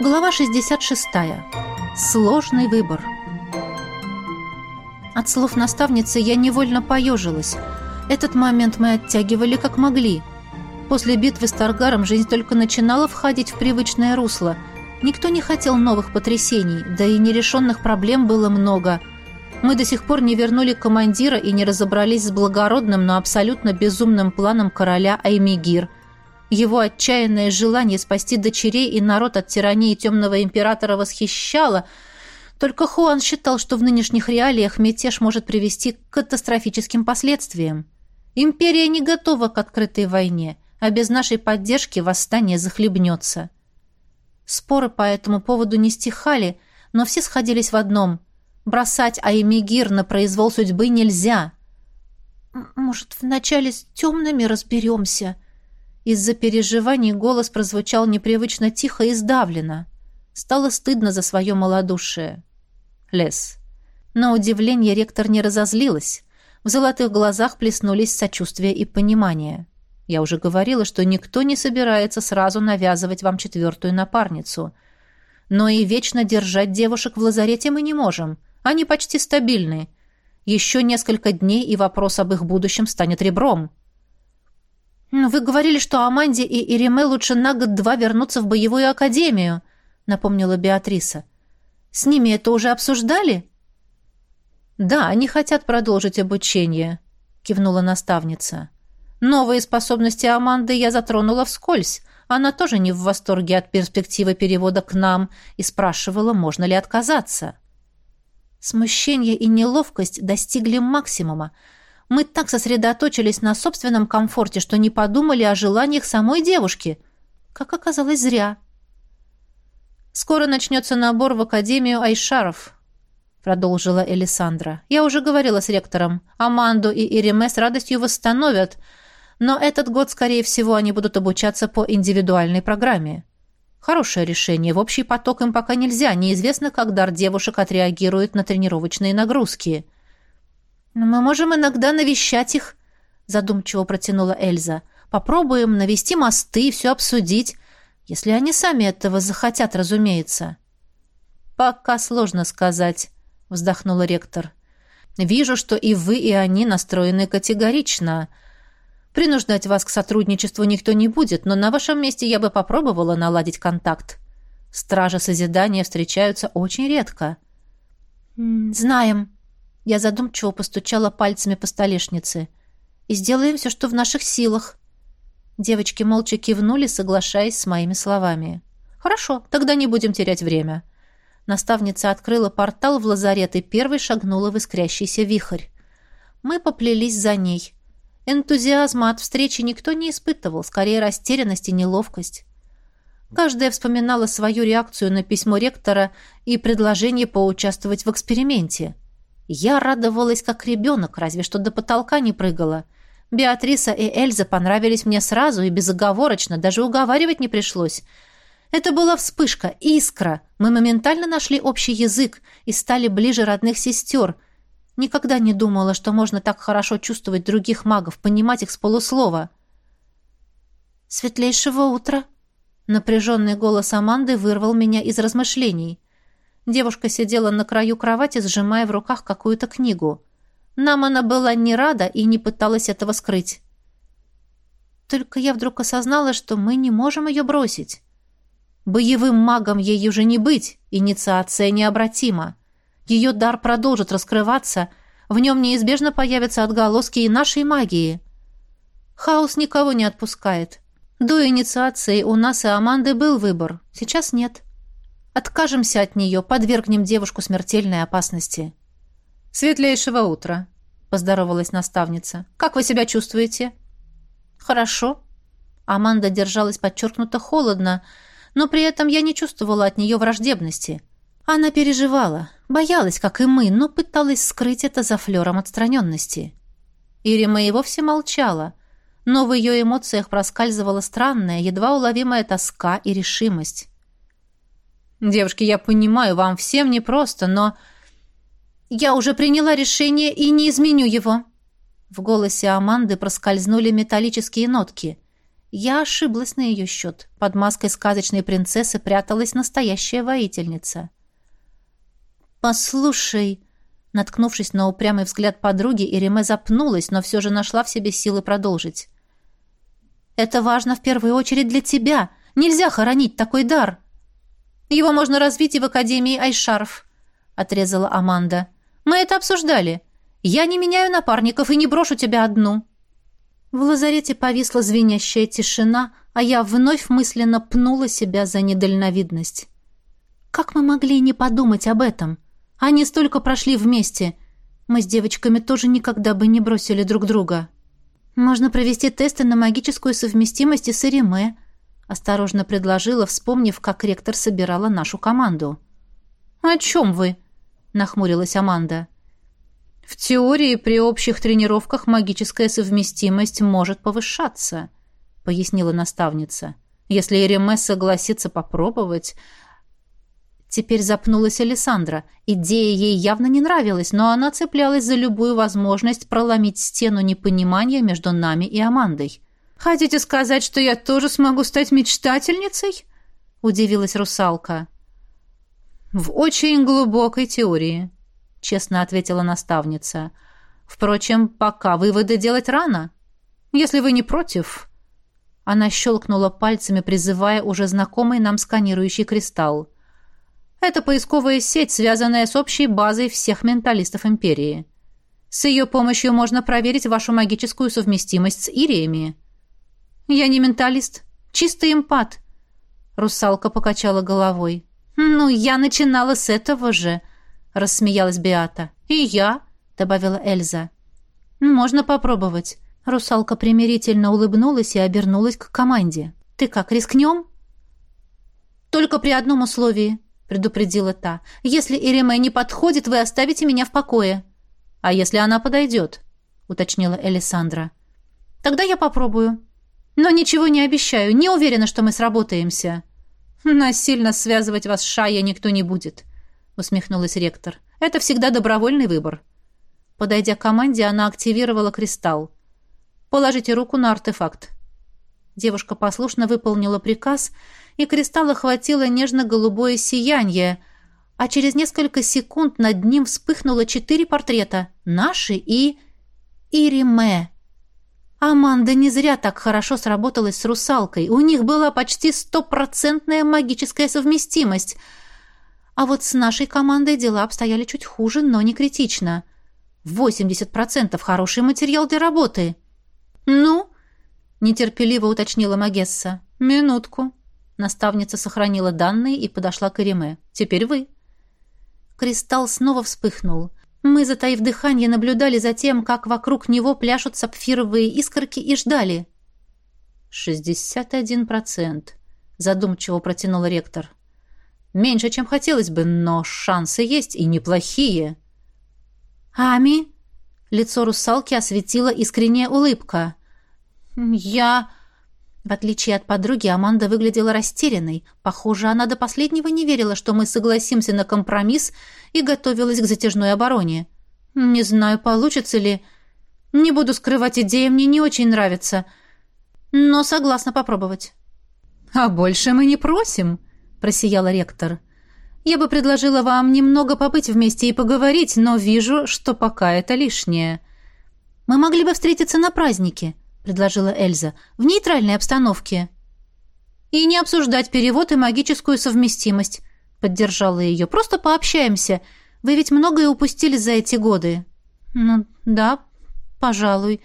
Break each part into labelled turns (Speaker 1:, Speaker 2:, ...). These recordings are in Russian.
Speaker 1: Глава 66. Сложный выбор. От слов наставницы я невольно поежилась. Этот момент мы оттягивали как могли. После битвы с Таргаром жизнь только начинала входить в привычное русло. Никто не хотел новых потрясений, да и нерешенных проблем было много. Мы до сих пор не вернули командира и не разобрались с благородным, но абсолютно безумным планом короля Аймигир – его отчаянное желание спасти дочерей и народ от тирании темного императора восхищало, только Хуан считал, что в нынешних реалиях мятеж может привести к катастрофическим последствиям. Империя не готова к открытой войне, а без нашей поддержки восстание захлебнется. Споры по этому поводу не стихали, но все сходились в одном – бросать Аймигир на произвол судьбы нельзя. «Может, вначале с темными разберемся?» Из-за переживаний голос прозвучал непривычно тихо и сдавленно. Стало стыдно за свое малодушие. Лес. На удивление ректор не разозлилась. В золотых глазах плеснулись сочувствие и понимание. Я уже говорила, что никто не собирается сразу навязывать вам четвертую напарницу. Но и вечно держать девушек в лазарете мы не можем. Они почти стабильны. Еще несколько дней, и вопрос об их будущем станет ребром. «Вы говорили, что Аманде и Ириме лучше на год-два вернуться в боевую академию», — напомнила Беатриса. «С ними это уже обсуждали?» «Да, они хотят продолжить обучение», — кивнула наставница. «Новые способности Аманды я затронула вскользь. Она тоже не в восторге от перспективы перевода к нам и спрашивала, можно ли отказаться». Смущение и неловкость достигли максимума. Мы так сосредоточились на собственном комфорте, что не подумали о желаниях самой девушки. Как оказалось, зря. «Скоро начнется набор в Академию Айшаров», — продолжила Элисандра. «Я уже говорила с ректором. Аманду и Ириме с радостью восстановят, но этот год, скорее всего, они будут обучаться по индивидуальной программе». Хорошее решение. В общий поток им пока нельзя. Неизвестно, как дар девушек отреагирует на тренировочные нагрузки. «Но мы можем иногда навещать их», — задумчиво протянула Эльза. «Попробуем навести мосты и все обсудить, если они сами этого захотят, разумеется». «Пока сложно сказать», — вздохнула ректор. «Вижу, что и вы, и они настроены категорично. Принуждать вас к сотрудничеству никто не будет, но на вашем месте я бы попробовала наладить контакт. Стражи созидания встречаются очень редко».
Speaker 2: «Знаем», я задумчиво постучала пальцами по столешнице. «И сделаем все, что в наших силах». Девочки молча кивнули, соглашаясь с моими словами. «Хорошо, тогда не будем терять время». Наставница открыла портал в лазарет и первой шагнула в искрящийся вихрь. Мы поплелись за ней. Энтузиазма от встречи никто не испытывал, скорее растерянность и неловкость. Каждая вспоминала свою реакцию на письмо ректора и предложение поучаствовать в эксперименте. Я радовалась как ребенок, разве что до потолка не прыгала. Беатриса и Эльза понравились мне сразу и безоговорочно, даже уговаривать не пришлось. Это была вспышка, искра. Мы моментально нашли общий язык и стали ближе родных сестер. Никогда не думала, что можно так хорошо чувствовать других магов, понимать их с полуслова. «Светлейшего утра!» Напряженный голос Аманды вырвал меня из размышлений. Девушка сидела на краю кровати, сжимая в руках какую-то книгу. Нам она была не рада и не пыталась этого скрыть. Только я вдруг осознала, что мы не можем ее бросить. Боевым магом ей уже не быть, инициация необратима. Ее дар продолжит раскрываться, в нем неизбежно появятся отголоски и нашей магии. Хаос никого не отпускает. До инициации у нас и Аманды был выбор, сейчас нет. — Откажемся от нее, подвергнем девушку смертельной опасности.
Speaker 1: «Светлейшего утра», — поздоровалась наставница. «Как вы себя чувствуете?»
Speaker 2: «Хорошо». Аманда держалась подчеркнуто холодно, но при этом я не чувствовала от нее враждебности. Она переживала, боялась, как и мы, но пыталась скрыть это за флером отстраненности. Ирима и вовсе молчала, но в ее эмоциях проскальзывала странная, едва уловимая тоска и решимость.
Speaker 1: Девушки, я понимаю, вам всем непросто, но...
Speaker 2: Я уже приняла решение и не изменю его. В голосе Аманды проскользнули металлические нотки.
Speaker 1: Я ошиблась на ее счет. Под маской сказочной принцессы пряталась настоящая воительница. «Послушай...» Наткнувшись на упрямый взгляд подруги, Иреме запнулась, но все же нашла в себе силы продолжить. «Это важно в первую очередь для тебя. Нельзя хоронить такой дар. Его можно развить и в Академии Айшаров», — отрезала Аманда. «Мы это обсуждали. Я не меняю напарников и не брошу тебя одну». В лазарете повисла звенящая тишина, а я вновь мысленно пнула себя за недальновидность. Как мы могли не подумать об этом? Они столько прошли вместе. Мы с девочками тоже никогда бы не бросили друг друга. Можно провести тесты на магическую совместимость с Ириме, осторожно предложила, вспомнив, как ректор собирала нашу команду. «О чем вы?» — нахмурилась Аманда. В теории при общих тренировках магическая совместимость может повышаться, пояснила наставница. Если Эреме согласится попробовать... Теперь запнулась Александра. Идея ей явно не нравилась, но она цеплялась за любую возможность проломить стену непонимания между нами и Амандой. «Хотите сказать, что я тоже смогу стать мечтательницей?» — удивилась русалка. «В очень глубокой теории», — честно ответила наставница. «Впрочем, пока выводы делать рано. Если вы не против...» Она щелкнула пальцами, призывая уже знакомый нам сканирующий кристалл. «Это поисковая сеть, связанная с общей базой всех менталистов Империи. С ее помощью можно проверить вашу магическую совместимость с Ириями». «Я не менталист, чистый импат», — русалка покачала головой. «Ну, я начинала с этого же», — рассмеялась Беата. «И я», — добавила Эльза. «Можно попробовать». Русалка примирительно улыбнулась и обернулась к команде. «Ты как, рискнем?» «Только при одном условии», — предупредила та. «Если Иреме не подходит, вы оставите меня в покое». «А если она подойдет?» — уточнила Элисандра. «Тогда я попробую. Но ничего не обещаю. Не уверена, что мы сработаемся». «Насильно связывать вас с Шая никто не будет усмехнулась ректор. Это всегда добровольный выбор. Подойдя к команде, она активировала кристалл. Положите руку на артефакт. Девушка послушно выполнила приказ, и кристалл охватило нежно-голубое сияние, а через несколько секунд над ним вспыхнуло четыре портрета — наши и... Ириме. Аманда не зря так хорошо сработалась с русалкой. У них была почти стопроцентная магическая совместимость — а вот с нашей командой дела обстояли чуть хуже, но не критично. 80% хороший материал для работы. Ну, нетерпеливо уточнила Магесса. Минутку. Наставница сохранила данные и подошла к Эриме. Теперь вы. Кристалл снова вспыхнул. Мы, затаив дыхание, наблюдали за тем, как вокруг него пляшут сапфировые искорки и ждали. «Шестьдесят один процент», — задумчиво протянул ректор. Меньше, чем хотелось бы, но шансы есть и неплохие. «Ами?» Лицо русалки осветила искренняя улыбка. «Я...» В отличие от подруги, Аманда выглядела растерянной. Похоже, она до последнего не верила, что мы согласимся на компромисс и готовилась к затяжной обороне. «Не знаю, получится ли...» «Не буду скрывать, идея мне не очень нравится, но согласна попробовать». «А больше мы не просим», просияла ректор. Я бы предложила вам немного побыть вместе и поговорить, но вижу, что пока это лишнее. Мы могли бы встретиться на празднике, предложила Эльза, в нейтральной обстановке. И не обсуждать перевод и магическую совместимость, поддержала ее. Просто пообщаемся. Вы ведь многое упустили за эти годы. Ну, да, пожалуй,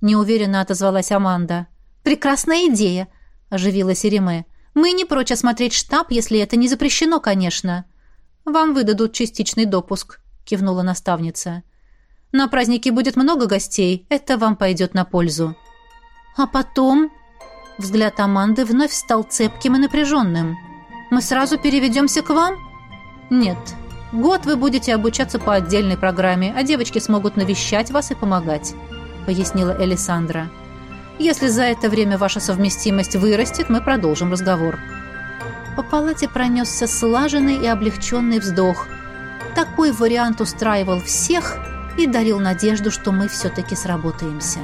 Speaker 1: неуверенно отозвалась Аманда. Прекрасная идея, оживилась Ириме. Мы не прочь осмотреть штаб, если это не запрещено, конечно. Вам выдадут частичный допуск, кивнула наставница. На празднике будет много гостей, это вам пойдет на пользу. А потом взгляд Аманды вновь стал цепким и напряженным. Мы сразу переведемся к вам? Нет. Год вы будете обучаться по отдельной программе, а девочки смогут навещать вас и помогать, пояснила Элисандра. Если за это время ваша совместимость вырастет, мы продолжим разговор». По палате пронесся слаженный и облегченный вздох. Такой вариант устраивал всех и дарил надежду, что мы все-таки сработаемся.